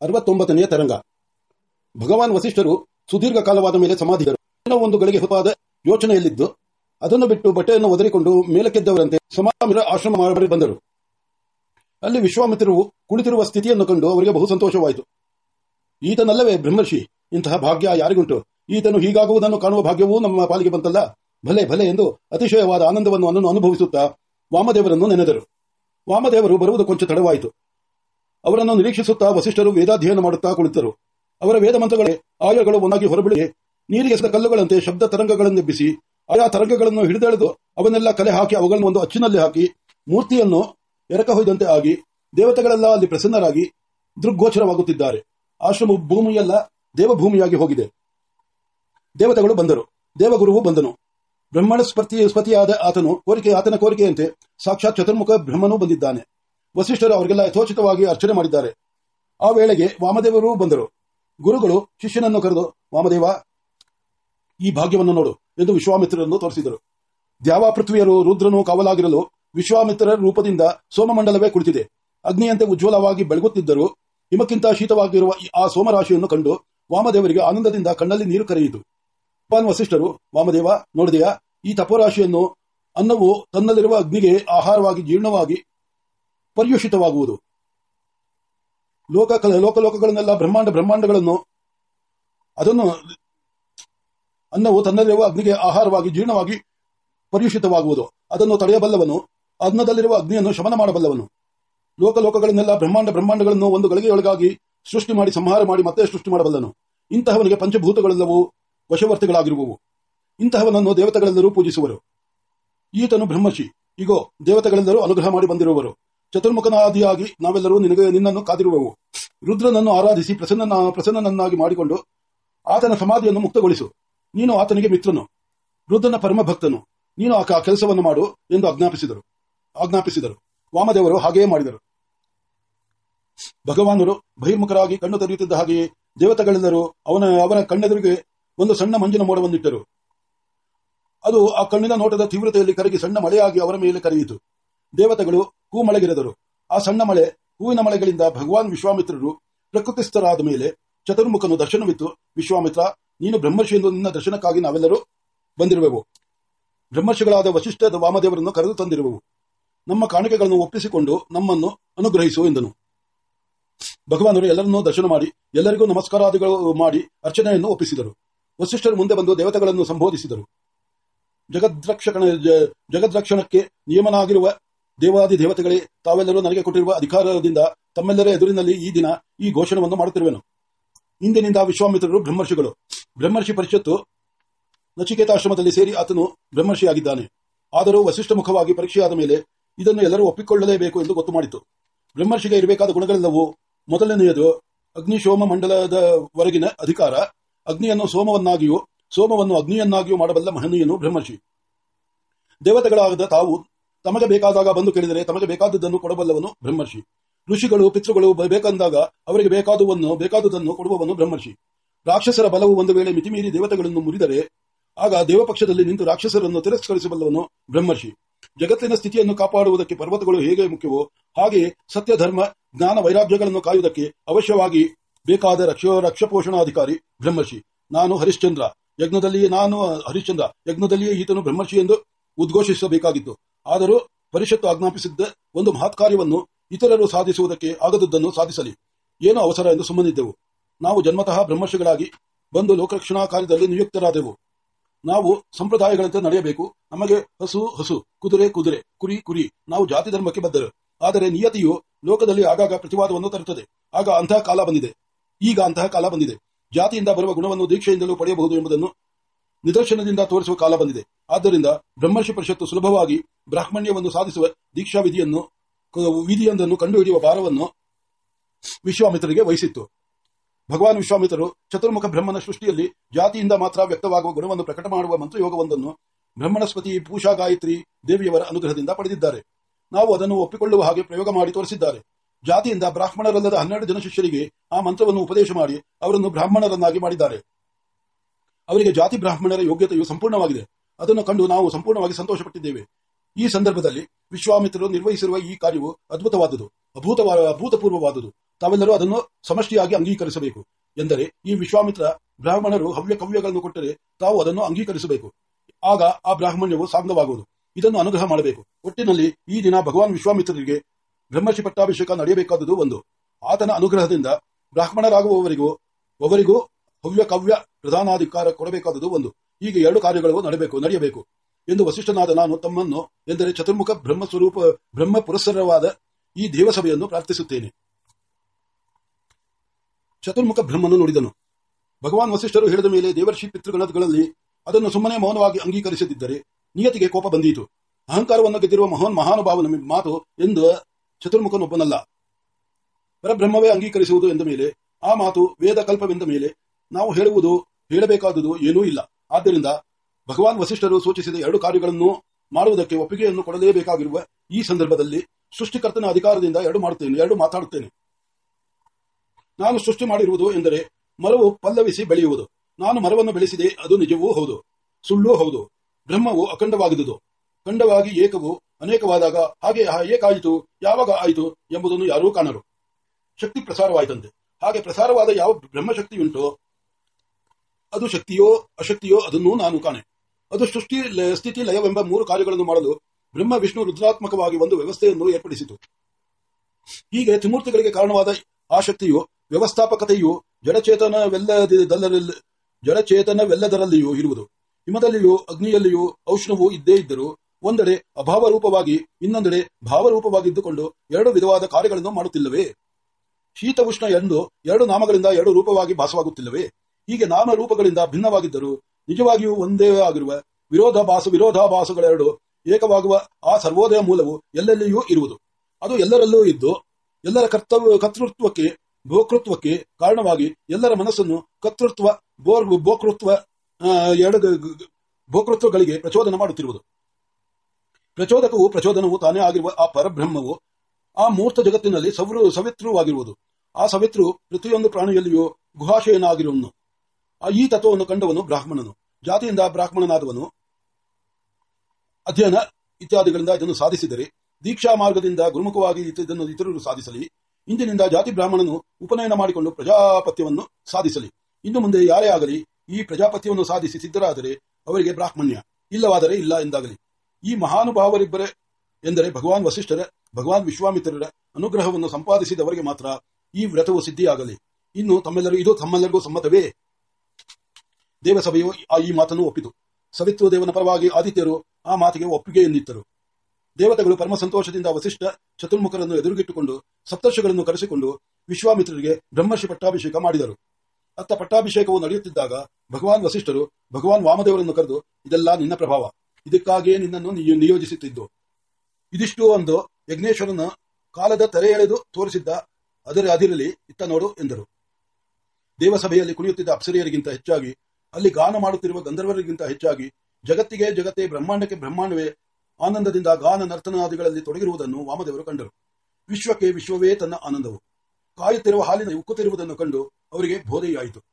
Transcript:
ಅರವತ್ತೊಂಬತ್ತನೆಯ ತರಂಗ. ಭಗವಾನ್ ವಸಿಷ್ಠರು ಸುದೀರ್ಘ ಕಾಲವಾದ ಮೇಲೆ ಸಮಾಧಿಗರು ಏನೋ ಒಂದು ಗಳಿಗೆ ಹೊತ್ತಾದ ಯೋಚನೆಯಲ್ಲಿದ್ದು, ಅದನ್ನು ಬಿಟ್ಟು ಬಟ್ಟೆಯನ್ನು ಒದರಿಕೊಂಡು ಮೇಲಕ್ಕೆದ್ದವರಂತೆ ಸಮಾಮಿರ ಆಶ್ರಮ ಮಾಡಿ ಬಂದರು. ಅಲ್ಲಿ ವಿಶ್ವಾಮಿತ್ರರು ಕುಳಿತಿರುವ ಸ್ಥಿತಿಯನ್ನು ಕಂಡು ಅವರಿಗೆ ಬಹು ಸಂತೋಷವಾಯಿತು. ಈತನಲ್ಲವೇ ಬ್ರಹ್ಮರ್ಷಿ, ಇಂತಹ ಭಾಗ್ಯ ಯಾರಿಗುಂಟು? ಈತನು ಹೀಗಾಗುವುದನ್ನು ಕಾಣುವ ಭಾಗ್ಯವೂ ನಮ್ಮ ಪಾಲಿಗೆ ಬಂತಲ್ಲ? ಭಲೆ ಭಲೆ ಎಂದು ಅತಿಶಯವಾದ ಆನಂದವನ್ನು ಅನುಭವಿಸುತ್ತಾ ವಾಮದೇವರನ್ನು ನೆನೆದರು. ವಾಮದೇವರು ಬರುವುದು ಕೊಂಚ ತಡವಾಯಿತು. ಅವರನ್ನು ನಿರೀಕ್ಷಿಸುತ್ತಾ ವಸಿಷ್ಠರು ವೇದಾಧ್ಯಯನ ಮಾಡುತ್ತಾ ಕುಳಿತರು. ಅವರ ವೇದ ಮಂತ್ರಗಳೇ ಆಯಗಳು ಒಂದಾಗಿ ಹೊರಬಿಳಿಗೆ ನೀರಿಗೆ ಕಲ್ಲುಗಳಂತೆ ಶಬ್ದ ತರಂಗಗಳನ್ನೆಬ್ಬಿಸಿ, ಆಯಾ ತರಂಗಗಳನ್ನು ಹಿಡಿದೆಳೆದು ಅವನ್ನೆಲ್ಲ ಕಲೆ ಹಾಕಿ ಅವುಗಳನ್ನು ಒಂದು ಅಚ್ಚಿನಲ್ಲಿ ಹಾಕಿ, ಮೂರ್ತಿಯನ್ನು ಎರಕ ಹೊಯ್ದಂತೆ ಆಗಿ, ದೇವತೆಗಳೆಲ್ಲ ಅಲ್ಲಿ ಪ್ರಸನ್ನರಾಗಿ ದೃಗ್ಗೋಚರವಾಗುತ್ತಿದ್ದಾರೆ. ಆಶ್ರಮ ಭೂಮಿಯೆಲ್ಲ, ದೇವಭೂಮಿಯಾಗಿ ಹೋಗಿದೆ. ದೇವತೆಗಳು ಬಂದರು. ದೇವಗುರುವು ಬಂದನು. ಬ್ರಹ್ಮಣ ಸ್ಪರ್ತಿ ಸ್ಪತಿಯಾದ ಆತನು ಕೋರಿಕೆ, ಆತನ ಕೋರಿಕೆಯಂತೆ ಸಾಕ್ಷಾತ್ ಚತುರ್ಮುಖ ಬ್ರಹ್ಮನೂ ಬಂದಿದ್ದಾನೆ. ವಸಿಷ್ಠರು ಅವರಿಗೆಲ್ಲ ಯಥೋಚಿತವಾಗಿ ಅರ್ಚನೆ ಮಾಡಿದ್ದಾರೆ. ಆ ವೇಳೆಗೆ ವಾಮದೇವರು ಬಂದರು. ಗುರುಗಳು ಶಿಷ್ಯನನ್ನು ಕರೆದು, ವಾಮದೇವ, ಈ ಭಾಗ್ಯವನ್ನು ನೋಡು ಎಂದು ವಿಶ್ವಾಮಿತ್ರರನ್ನು ತೋರಿಸಿದರು. ದ್ಯಾವ ಪೃಥ್ವಿಯರು ರುದ್ರನು ಕಾವಲಾಗಿರಲು ವಿಶ್ವಾಮಿತ್ರರ ರೂಪದಿಂದ ಸೋಮಮಂಡಲವೇ ಕುಳಿತಿದೆ. ಅಗ್ನಿಯಂತೆ ಉಜ್ವಲವಾಗಿ ಬೆಳಗುತ್ತಿದ್ದರು ಹಿಮಕ್ಕಿಂತ ಶೀತವಾಗಿರುವ ಆ ಸೋಮರಾಶಿಯನ್ನು ಕಂಡು ವಾಮದೇವರಿಗೆ ಆನಂದದಿಂದ ಕಣ್ಣಲ್ಲಿ ನೀರು ಕರೆಯಿತು. ಪಾನ್ ವಸಿಷ್ಠರು, ವಾಮದೇವ, ನೋಡಿದೆಯಾ? ಈ ತಪೋರಾಶಿಯನ್ನು ಅನ್ನವು ತನ್ನಲ್ಲಿರುವ ಅಗ್ನಿಗೆ ಆಹಾರವಾಗಿ ಜೀರ್ಣವಾಗಿ ಪರ್ಯುಷಿತವಾಗುವುದು. ಲೋಕ ಲೋಕಲೋಕಗಳನ್ನೆಲ್ಲ ಬ್ರಹ್ಮಾಂಡ ಬ್ರಹ್ಮಾಂಡಗಳನ್ನು ಅದನ್ನು ಅನ್ನವು ತನ್ನಲ್ಲಿರುವ ಅಗ್ನಿಗೆ ಆಹಾರವಾಗಿ, ಜೀರ್ಣವಾಗಿ ಪರ್ಯುಷಿತವಾಗುವುದು. ಅದನ್ನು ತಡೆಯಬಲ್ಲವನು, ಅನ್ನದಲ್ಲಿರುವ ಅಗ್ನಿಯನ್ನು ಶಮನ ಮಾಡಬಲ್ಲವನು. ಲೋಕಲೋಕಗಳನ್ನೆಲ್ಲ ಬ್ರಹ್ಮಾಂಡ ಬ್ರಹ್ಮಾಂಡಗಳನ್ನು ಒಂದು ಗಳಿಗೆಯೊಳಗಾಗಿ ಸೃಷ್ಟಿ ಮಾಡಿ, ಸಂಹಾರ ಮಾಡಿ ಮತ್ತೆ ಸೃಷ್ಟಿ ಮಾಡಬಲ್ಲನು. ಇಂತಹವನಿಗೆ ಪಂಚಭೂತಗಳೆಲ್ಲವೂ ವಶವರ್ತಿಗಳಾಗಿರುವವು. ಇಂತಹವನನ್ನು ದೇವತೆಗಳೆಲ್ಲರೂ ಪೂಜಿಸುವರು. ಈತನು ಬ್ರಹ್ಮಶಿ ಇಗೋ, ದೇವತೆಗಳೆಲ್ಲರೂ ಅನುಗ್ರಹ ಮಾಡಿ ಬಂದಿರುವರು ಚತುರ್ಮುಖನಾದಿಯಾಗಿ ನಾವೆಲ್ಲರೂ ನಿನಗೆ ನಿನ್ನನ್ನು ಕಾದಿರುವವು. ರುದ್ರನನ್ನು ಆರಾಧಿಸಿ ಪ್ರಸನ್ನ ಪ್ರಸನ್ನನನ್ನಾಗಿ ಮಾಡಿಕೊಂಡು ಆತನ ಸಮಾಧಿಯನ್ನು ಮುಕ್ತಗೊಳಿಸು. ನೀನು ಆತನಿಗೆ ಮಿತ್ರನು. ರುದ್ರನ ಪರಮ ಭಕ್ತನು ನೀನು ಆ ಕೆಲಸವನ್ನು ಮಾಡು ಎಂದು ಆಜ್ಞಾಪಿಸಿದರು. ಆಜ್ಞಾಪಿಸಿದರು. ವಾಮದೇವರು ಹಾಗೆಯೇ ಮಾಡಿದರು. ಭಗವಾನರು ಬಹಿರ್ಮುಖರಾಗಿ ಕಣ್ಣು ತೆರೆಯುತ್ತಿದ್ದ ಹಾಗೆಯೇ ದೇವತೆಗಳೆಲ್ಲರೂ ಅವನ ಅವನ ಕಣ್ಣೆದುರಿಗೆ ಒಂದು ಸಣ್ಣ ಮಂಜಿನ ಮೋಡವನ್ನಿಟ್ಟರು. ಅದು ಆ ಕಣ್ಣಿನ ನೋಟದ ತೀವ್ರತೆಯಲ್ಲಿ ಕರಗಿ ಸಣ್ಣ ಮಳೆಯಾಗಿ ಅವರ ಮೇಲೆ ಕರೆಯಿತು. ದೇವತೆಗಳು ಹೂ ಮಳೆಗೆರೆದರು ಆ ಸಣ್ಣ ಮಳೆ ಹೂವಿನ ಮಳೆಗಳಿಂದ ಭಗವಾನ್ ವಿಶ್ವಾಮಿತ್ರರು ಪ್ರಕೃತಿಸ್ಥರಾದ ಮೇಲೆ ಚತುರ್ಮುಖನು ದರ್ಶನವಿತ್ತು. ವಿಶ್ವಾಮಿತ್ರ, ನೀನು ಬ್ರಹ್ಮರ್ಷಿ ಎಂದು ನಿನ್ನ ದರ್ಶನಕ್ಕಾಗಿ ನಾವೆಲ್ಲರೂ ಬಂದಿರುವೆವು. ಬ್ರಹ್ಮರ್ಷಿಗಳಾದ ವಶಿಷ್ಠ ವಾಮದೇವರನ್ನು ಕರೆದು ತಂದಿರುವೆವು. ನಮ್ಮ ಕಾಣಿಕೆಗಳನ್ನು ಒಪ್ಪಿಸಿಕೊಂಡು ನಮ್ಮನ್ನು ಅನುಗ್ರಹಿಸು ಎಂದನು. ಭಗವಾನರು ಎಲ್ಲರನ್ನೂ ದರ್ಶನ ಮಾಡಿ, ಎಲ್ಲರಿಗೂ ನಮಸ್ಕಾರಾದಿಗಳು ಮಾಡಿ ಅರ್ಚನೆಯನ್ನು ಒಪ್ಪಿಸಿದರು. ವಸಿಷ್ಠರು ಮುಂದೆ ಬಂದು ದೇವತೆಗಳನ್ನು ಸಂಬೋಧಿಸಿದರು. ಜಗದ್ರಕ್ಷಕನ ಜಗದ್ರಕ್ಷಣಕ್ಕೆ ನಿಯಮನಾಗಿರುವ ದೇವಾದಿ ದೇವತೆಗಳೇ, ತಾವೆಲ್ಲರೂ ನನಗೆ ಕೊಟ್ಟಿರುವ ಅಧಿಕಾರದಿಂದ ತಮ್ಮೆಲ್ಲರ ಎದುರಿನಲ್ಲಿ ಈ ದಿನ ಈ ಘೋಷಣೆಯನ್ನು ಮಾಡುತ್ತಿರುವೆನು. ಇಂದಿನಿಂದ ವಿಶ್ವಾಮಿತ್ರರು ಬ್ರಹ್ಮರ್ಷಿಗಳು. ಬ್ರಹ್ಮರ್ಷಿ ಪರಿಷತ್ತು ನಚಿಕೇತಾಶ್ರಮದಲ್ಲಿ ಸೇರಿ ಆತನು ಬ್ರಹ್ಮರ್ಷಿಯಾಗಿದ್ದಾನೆ. ಆದರೂ ವಸಿಷ್ಠ ಮುಖವಾಗಿ ಪರೀಕ್ಷೆಯಾದ ಮೇಲೆ ಇದನ್ನು ಎಲ್ಲರೂ ಒಪ್ಪಿಕೊಳ್ಳಲೇಬೇಕು ಎಂದು ಗೊತ್ತು ಮಾಡಿತು. ಬ್ರಹ್ಮರ್ಷಿಗೆ ಇರಬೇಕಾದ ಗುಣಗಳೆಲ್ಲವೂ ಮೊದಲನೆಯದು ಅಗ್ನಿಶೋಮ ಮಂಡಲದವರೆಗಿನ ಅಧಿಕಾರ. ಅಗ್ನಿಯನ್ನು ಸೋಮವನ್ನಾಗಿಯೂ, ಸೋಮವನ್ನು ಅಗ್ನಿಯನ್ನಾಗಿಯೂ ಮಾಡಬಲ್ಲ ಮಹನೀಯನು ಬ್ರಹ್ಮರ್ಷಿ. ದೇವತೆಗಳಾದ ತಾವು ತಮಗೆ ಬೇಕಾದಾಗ ಬಂದು ಕೇಳಿದರೆ ತಮಗೆ ಬೇಕಾದದ್ದನ್ನು ಕೊಡಬಲ್ಲವನು ಬ್ರಹ್ಮರ್ಷಿ. ಋಷಿಗಳು, ಪಿತೃಗಳು ಬೇಕಂದಾಗ ಅವರಿಗೆ ಬೇಕಾದುವನ್ನು, ಬೇಕಾದುದನ್ನು ಕೊಡುವವನು ಬ್ರಹ್ಮರ್ಷಿ. ರಾಕ್ಷಸರ ಬಲವು ಒಂದು ವೇಳೆ ಮಿತಿಮೀರಿ ದೇವತೆಗಳನ್ನು ಮುರಿದರೆ, ಆಗ ದೇವಪಕ್ಷದಲ್ಲಿ ನಿಂತು ರಾಕ್ಷಸರನ್ನು ತಿರಸ್ಕರಿಸಬಲ್ಲವನು ಬ್ರಹ್ಮರ್ಷಿ. ಜಗತ್ತಿನ ಸ್ಥಿತಿಯನ್ನು ಕಾಪಾಡುವುದಕ್ಕೆ ಪರ್ವತಗಳು ಹೇಗೆ ಮುಖ್ಯವೋ, ಹಾಗೆಯೇ ಸತ್ಯ ಧರ್ಮ ಜ್ಞಾನ ವೈರಾಗ್ಯಗಳನ್ನು ಕಾಯುವುದಕ್ಕೆ ಅವಶ್ಯವಾಗಿ ಬೇಕಾದ ರಕ್ಷ ರಕ್ಷಪೋಷಣಾಧಿಕಾರಿ ಬ್ರಹ್ಮರ್ಷಿ. ನಾನು ಹರಿಶ್ಚಂದ್ರ. ಯಜ್ಞದಲ್ಲಿಯೇ ನಾನು ಹರಿಶ್ಚಂದ್ರ. ಯಜ್ಞದಲ್ಲಿಯೇ ಈತನು ಬ್ರಹ್ಮರ್ಷಿ ಎಂದು ಉದ್ಘೋಷಿಸಬೇಕಾಗಿತ್ತು. ಆದರೂ ಪರಿಷತ್ತು ಆಜ್ಞಾಪಿಸಿದ್ದ ಒಂದು ಮಹತ್ ಕಾರ್ಯವನ್ನು ಇತರರು ಸಾಧಿಸುವುದಕ್ಕೆ ಆಗದುದನ್ನು ಸಾಧಿಸಲಿ. ಏನು ಅವಸರ ಎಂದು ಸುಮ್ಮನಿದ್ದೆವು. ನಾವು ಜನ್ಮತಃ ಬ್ರಹ್ಮರ್ಷಿಗಳಾಗಿ ಬಂದು ಲೋಕರಕ್ಷಣಾ ಕಾರ್ಯದಲ್ಲಿ ನಿಯುಕ್ತರಾದೆವು. ನಾವು ಸಂಪ್ರದಾಯಗಳಂತೆ ನಡೆಯಬೇಕು. ನಮಗೆ ಹಸು ಹಸು, ಕುದುರೆ ಕುದುರೆ, ಕುರಿ ಕುರಿ, ನಾವು ಜಾತಿ ಧರ್ಮಕ್ಕೆ ಬದ್ದರು ಆದರೆ ನಿಯತಿಯು ಲೋಕದಲ್ಲಿ ಆಗಾಗ ಪ್ರತಿವಾದವನ್ನು ತರುತ್ತದೆ. ಆಗ ಅಂತಹ ಕಾಲ ಬಂದಿದೆ. ಈಗ ಅಂತಹ ಕಾಲ ಬಂದಿದೆ. ಜಾತಿಯಿಂದ ಬರುವ ಗುಣವನ್ನು ದೀಕ್ಷೆಯಿಂದಲೂ ಪಡೆಯಬಹುದು ಎಂಬುದನ್ನು ನಿದರ್ಶನದಿಂದ ತೋರಿಸುವ ಕಾಲ ಬಂದಿದೆ. ಆದ್ದರಿಂದ ಬ್ರಹ್ಮರ್ಷಿ ಪರಿಷತ್ತು ಸುಲಭವಾಗಿ ಬ್ರಾಹ್ಮಣ್ಯವನ್ನು ಸಾಧಿಸುವ ದೀಕ್ಷಾ ವಿಧಿಯನ್ನು ವಿಧಿಯೊಂದನ್ನು ಕಂಡುಹಿಡಿಯುವ ಭಾರವನ್ನು ವಿಶ್ವಾಮಿತ್ರರಿಗೆ ವಹಿಸಿತ್ತು. ಭಗವಾನ್ ವಿಶ್ವಾಮಿತ್ರರು ಚತುರ್ಮುಖ ಬ್ರಹ್ಮನ ಸೃಷ್ಟಿಯಲ್ಲಿ ಜಾತಿಯಿಂದ ಮಾತ್ರ ವ್ಯಕ್ತವಾಗುವ ಗುಣವನ್ನು ಪ್ರಕಟ ಮಾಡುವ ಮಂತ್ರಯೋಗವೊಂದನ್ನು ಬ್ರಹ್ಮಣಸ್ಪತಿ ಪೂಷಾ ಗಾಯತ್ರಿ ದೇವಿಯವರ ಅನುಗ್ರಹದಿಂದ ಪಡೆದಿದ್ದಾರೆ. ನಾವು ಅದನ್ನು ಒಪ್ಪಿಕೊಳ್ಳುವ ಹಾಗೆ ಪ್ರಯೋಗ ಮಾಡಿ ತೋರಿಸಿದ್ದಾರೆ. ಜಾತಿಯಿಂದ ಬ್ರಾಹ್ಮಣರಲ್ಲದ ಹನ್ನೆರಡು ಜನ ಶಿಷ್ಯರಿಗೆ ಆ ಮಂತ್ರವನ್ನು ಉಪದೇಶ ಮಾಡಿ ಅವರನ್ನು ಬ್ರಾಹ್ಮಣರನ್ನಾಗಿ ಮಾಡಿದ್ದಾರೆ. ಅವರಿಗೆ ಜಾತಿ ಬ್ರಾಹ್ಮಣರ ಯೋಗ್ಯತೆಯು ಸಂಪೂರ್ಣವಾಗಿದೆ. ಅದನ್ನು ಕಂಡು ನಾವು ಸಂಪೂರ್ಣವಾಗಿ ಸಂತೋಷಪಟ್ಟಿದ್ದೇವೆ. ಈ ಸಂದರ್ಭದಲ್ಲಿ ವಿಶ್ವಾಮಿತ್ರರು ನಿರ್ವಹಿಸಿರುವ ಈ ಕಾರ್ಯವು ಅದ್ಭುತವಾದುದು ಅಭೂತಪೂರ್ವವಾದುದು. ತಾವೆಲ್ಲರೂ ಅದನ್ನು ಸಮಷ್ಟಿಯಾಗಿ ಅಂಗೀಕರಿಸಬೇಕು. ಎಂದರೆ ಈ ವಿಶ್ವಾಮಿತ್ರ ಬ್ರಾಹ್ಮಣರು ಹವ್ಯ ಕವ್ಯಗಳನ್ನು ಕೊಟ್ಟರೆ ತಾವು ಅದನ್ನು ಅಂಗೀಕರಿಸಬೇಕು. ಆಗ ಆ ಬ್ರಾಹ್ಮಣ್ಯವು ಸಾಂಗವಾಗುವುದು. ಇದನ್ನು ಅನುಗ್ರಹ ಮಾಡಬೇಕು. ಒಟ್ಟಿನಲ್ಲಿ ಈ ದಿನ ಭಗವಾನ್ ವಿಶ್ವಾಮಿತ್ರರಿಗೆ ಬ್ರಹ್ಮರ್ಷಿ ಪಟ್ಟಾಭಿಷೇಕ ನಡೆಯಬೇಕಾದುದು ಒಂದು. ಆತನ ಅನುಗ್ರಹದಿಂದ ಬ್ರಾಹ್ಮಣರಾಗುವವರಿಗೂ, ಅವರಿಗೂ ಹವ್ಯ ಕವ್ಯ ಪ್ರಧಾನಾಧಿಕಾರ ಕೊಡಬೇಕಾದುದು ಒಂದು. ಹೀಗೆ ಎರಡು ಕಾರ್ಯಗಳು ನಡೆಯಬೇಕು ನಡೆಯಬೇಕು. ಎಂದು ವಸಿಷ್ಠನಾದ ನಾನು ತಮ್ಮನ್ನು ಎಂದರೆ ಚತುರ್ಮುಖ ಬ್ರಹ್ಮ ಸ್ವರೂಪ ಬ್ರಹ್ಮ ಪುರಸ್ಸರವಾದ ಈ ದೇವಸಭೆಯನ್ನು ಪ್ರಾರ್ಥಿಸುತ್ತೇನೆ. ಚತುರ್ಮುಖ ಬ್ರಹ್ಮನು ನುಡಿದನು. ಭಗವಾನ್ ವಸಿಷ್ಠರು ಹೇಳಿದ ಮೇಲೆ ದೇವರ್ಷಿ ಪಿತೃಗಣಗಳಲ್ಲಿ ಅದನ್ನು ಸುಮ್ಮನೆ ಮೌನವಾಗಿ ಅಂಗೀಕರಿಸದಿದ್ದರೆ ನಿಯತಿಗೆ ಕೋಪ ಬಂದೀತು. ಅಹಂಕಾರವನ್ನು ಗೆದ್ದಿರುವ ಮಹಾನ್ ಮಹಾನುಭಾವನ ಮಾತು ಎಂದು ಚತುರ್ಮುಖನೊಬ್ಬನಲ್ಲ. ಪರಬ್ರಹ್ಮವೇ ಅಂಗೀಕರಿಸುವುದು ಎಂದ ಮೇಲೆ ಆ ಮಾತು ವೇದ ಕಲ್ಪವೆಂದ ಮೇಲೆ ನಾವು ಹೇಳುವುದು, ಹೇಳಬೇಕಾದುದು ಏನೂ ಇಲ್ಲ. ಆದ್ದರಿಂದ ಭಗವಾನ್ ವಸಿಷ್ಠರು ಸೂಚಿಸಿದ ಎರಡು ಕಾರ್ಯಗಳನ್ನು ಮಾಡುವುದಕ್ಕೆ ಒಪ್ಪಿಗೆಯನ್ನು ಕೊಡಲೇಬೇಕಾಗಿರುವ ಈ ಸಂದರ್ಭದಲ್ಲಿ ಸೃಷ್ಟಿಕರ್ತನ ಅಧಿಕಾರದಿಂದ ಎರಡು ಮಾಡುತ್ತೇನೆ, ಎರಡು ಮಾತಾಡುತ್ತೇನೆ. ನಾನು ಸೃಷ್ಟಿ ಮಾಡಿರುವುದು ಎಂದರೆ ಮರವು ಪಲ್ಲವಿಸಿ ಬೆಳೆಯುವುದು. ನಾನು ಮರವನ್ನು ಬೆಳೆಸಿದೆ, ಅದು ನಿಜವೂ ಹೌದು. ಸುಳ್ಳೂ ಹೌದು. ಬ್ರಹ್ಮವು ಅಖಂಡವಾಗಿದ್ದುದು ಖಂಡವಾಗಿ ಏಕವು ಅನೇಕವಾದಾಗ ಹಾಗೆ ಏಕಾಯಿತು ಯಾವಾಗ ಆಯಿತು ಎಂಬುದನ್ನು ಯಾರೂ ಕಾಣರು. ಶಕ್ತಿ ಪ್ರಸಾರವಾಯಿತಂತೆ. ಹಾಗೆ ಪ್ರಸಾರವಾದ ಯಾವ ಬ್ರಹ್ಮಶಕ್ತಿಯುಂಟೋ, ಅದು ಶಕ್ತಿಯೋ ಅಶಕ್ತಿಯೋ ಅದನ್ನೂ ನಾನು ಕಾಣೆ. ಅದು ಸೃಷ್ಟಿ ಸ್ಥಿತಿ ಲಯವೆಂಬ ಮೂರು ಕಾರ್ಯಗಳನ್ನು ಮಾಡಲು ಬ್ರಹ್ಮ, ವಿಷ್ಣು, ರುದ್ರಾತ್ಮಕವಾಗಿ ಒಂದು ವ್ಯವಸ್ಥೆಯನ್ನು ಏರ್ಪಡಿಸಿತು. ಹೀಗೆ ತ್ರಿಮೂರ್ತಿಗಳಿಗೆ ಕಾರಣವಾದ ಆ ಶಕ್ತಿಯು, ವ್ಯವಸ್ಥಾಪಕತೆಯು ಜಡಚೇತನವೆಲ್ಲದಲ್ಲ ಜಡಚೇತನವೆಲ್ಲದರಲ್ಲಿಯೂ ಇರುವುದು. ಹಿಮದಲ್ಲಿಯೂ, ಅಗ್ನಿಯಲ್ಲಿಯೂ ಔಷ್ಣವೂ ಇದ್ದೇ ಇದ್ದರೂ, ಒಂದೆಡೆ ಅಭಾವರೂಪವಾಗಿ, ಇನ್ನೊಂದೆಡೆ ಭಾವರೂಪವಾಗಿದ್ದುಕೊಂಡು ಎರಡು ವಿಧವಾದ ಕಾರ್ಯಗಳನ್ನು ಮಾಡುತ್ತಿಲ್ಲವೇ? ಶೀತ ಉಷ್ಣ ಎಂದು ಎರಡು ನಾಮಗಳಿಂದ ಎರಡು ರೂಪವಾಗಿ ಭಾಸವಾಗುತ್ತಿಲ್ಲವೇ? ಹೀಗೆ ನಾಮ ರೂಪಗಳಿಂದ ಭಿನ್ನವಾಗಿದ್ದರೂ ನಿಜವಾಗಿಯೂ ಒಂದೇ ಆಗಿರುವ ವಿರೋಧಾಭಾಸ, ವಿರೋಧಾಭಾಸಗಳೆರಡು ಏಕವಾಗುವ ಆ ಸರ್ವೋದಯ ಮೂಲವು ಎಲ್ಲೆಲ್ಲಿಯೂ ಇರುವುದು. ಅದು ಎಲ್ಲರಲ್ಲೂ ಇದ್ದು, ಎಲ್ಲರ ಕರ್ತವ್ಯ, ಕರ್ತೃತ್ವಕ್ಕೆ ಭೋಕೃತ್ವಕ್ಕೆ ಕಾರಣವಾಗಿ ಎಲ್ಲರ ಮನಸ್ಸನ್ನು ಕರ್ತೃತ್ವ ಬೋರ್ ಭೋಕೃತ್ವ ಎರಡು ಭೋಕೃತ್ವಗಳಿಗೆ ಪ್ರಚೋದನ ಮಾಡುತ್ತಿರುವುದು. ಪ್ರಚೋದಕವು ಪ್ರಚೋದನವು ತಾನೇ ಆಗಿರುವ ಆ ಪರಬ್ರಹ್ಮವು ಆ ಮೂರ್ತ ಜಗತ್ತಿನಲ್ಲಿ ಸವೃ ಸವಿತೃವಾಗಿರುವುದು. ಆ ಸವಿತ್ರು ಪ್ರತಿಯೊಂದು ಪ್ರಾಣಿಯಲ್ಲಿಯೂ ಗುಹಾಶಯನಾಗಿರುವನು. ಈ ತತ್ವವನ್ನು ಕಂಡವನು ಬ್ರಾಹ್ಮಣನು. ಜಾತಿಯಿಂದ ಬ್ರಾಹ್ಮಣನಾದವನು. ಅಧ್ಯಯನ ಇತ್ಯಾದಿಗಳಿಂದ ಇದನ್ನು ಸಾಧಿಸಿದರೆ, ದೀಕ್ಷಾ ಮಾರ್ಗದಿಂದ ಗುರುಮುಖವಾಗಿ ಇದನ್ನು ಇತರರು ಸಾಧಿಸಲಿ. ಇಂದಿನಿಂದ ಜಾತಿ ಬ್ರಾಹ್ಮಣನು ಉಪನಯನ ಮಾಡಿಕೊಂಡು ಪ್ರಜಾಪತ್ಯವನ್ನು ಸಾಧಿಸಲಿ. ಇನ್ನು ಮುಂದೆ ಯಾರೇ ಆಗಲಿ, ಈ ಪ್ರಜಾಪತ್ಯವನ್ನು ಸಾಧಿಸಿ ಸಿದ್ಧರಾದರೆ ಅವರಿಗೆ ಬ್ರಾಹ್ಮಣ್ಯ. ಇಲ್ಲವಾದರೆ ಇಲ್ಲ ಎಂದಾಗಲಿ. ಈ ಮಹಾನುಭಾವರಿಬ್ಬರೇ ಎಂದರೆ ಭಗವಾನ್ ವಸಿಷ್ಠರ, ಭಗವಾನ್ ವಿಶ್ವಾಮಿತ್ರರ ಅನುಗ್ರಹವನ್ನು ಸಂಪಾದಿಸಿದವರಿಗೆ ಮಾತ್ರ ಈ ವ್ರತವು ಸಿದ್ಧಿಯಾಗಲಿ. ಇನ್ನು ತಮ್ಮೆಲ್ಲರೂ ಇದು ತಮ್ಮೆಲ್ಲರಿಗೂ ಸಮ್ಮತವೇ? ದೇವಸಭೆಯು ಈ ಮಾತನ್ನು ಒಪ್ಪಿತು. ಸವಿತ್ವ ದೇವನ ಪರವಾಗಿ ಆದಿತ್ಯರು ಆ ಮಾತಿಗೆ ಒಪ್ಪಿಗೆ ಎಂದಿತ್ತರು ದೇವತೆಗಳು ಪರಮ ಸಂತೋಷದಿಂದ ವಸಿಷ್ಠ ಚತುರ್ಮುಖರನ್ನು ಎದುರುಗಿಟ್ಟುಕೊಂಡು, ಸಪ್ತರ್ಷಗಳನ್ನು ಕರೆಸಿಕೊಂಡು ವಿಶ್ವಾಮಿತ್ರರಿಗೆ ಬ್ರಹ್ಮರ್ಷಿ ಪಟ್ಟಾಭಿಷೇಕ ಮಾಡಿದರು. ಅತ್ತ ಪಟ್ಟಾಭಿಷೇಕವು ನಡೆಯುತ್ತಿದ್ದಾಗ ಭಗವಾನ್ ವಸಿಷ್ಠರು ಭಗವಾನ್ ವಾಮದೇವರನ್ನು ಕರೆದು, ಇದೆಲ್ಲ ನಿನ್ನ ಪ್ರಭಾವ. ಇದಕ್ಕಾಗಿಯೇ ನಿನ್ನನ್ನು ನಿಯೋ- ನಿಯೋಜಿಸುತ್ತಿದ್ದು. ಇದಿಷ್ಟು ಒಂದು ಯಜ್ಞೇಶ್ವರನ ಕಾಲದ ತೆರೆ ಎಳೆದು ತೋರಿಸಿದ್ದ ಅದರ ಅದಿರಲಿ ಇತ್ತ ನೋಡು ಎಂದರು. ದೇವಸಭೆಯಲ್ಲಿ ಕುಣಿಯುತ್ತಿದ್ದ ಅಪ್ಸರಿಯರಿಗಿಂತ ಹೆಚ್ಚಾಗಿ ಅಲ್ಲಿ ಗಾನ ಮಾಡುತ್ತಿರುವ ಗಂಧರ್ವರಿಗಿಂತ ಹೆಚ್ಚಾಗಿ ಜಗತ್ತಿಗೆ ಜಗತ್ತೇ ಬ್ರಹ್ಮಾಂಡಕ್ಕೆ ಬ್ರಹ್ಮಾಂಡವೇ ಆನಂದದಿಂದ ಗಾನ ನರ್ತನಾದಿಗಳಲ್ಲಿ ತೊಡಗಿರುವುದನ್ನು ವಾಮದೇವರು ಕಂಡರು. ವಿಶ್ವಕ್ಕೆ ವಿಶ್ವವೇ ತನ್ನ ಆನಂದವು. ಕಾಯುತ್ತಿರುವ ಹಾಲಿನ ಉಕ್ಕುತ್ತಿರುವುದನ್ನು ಕಂಡು ಅವರಿಗೆ ಬೋಧೆಯಾಯಿತು.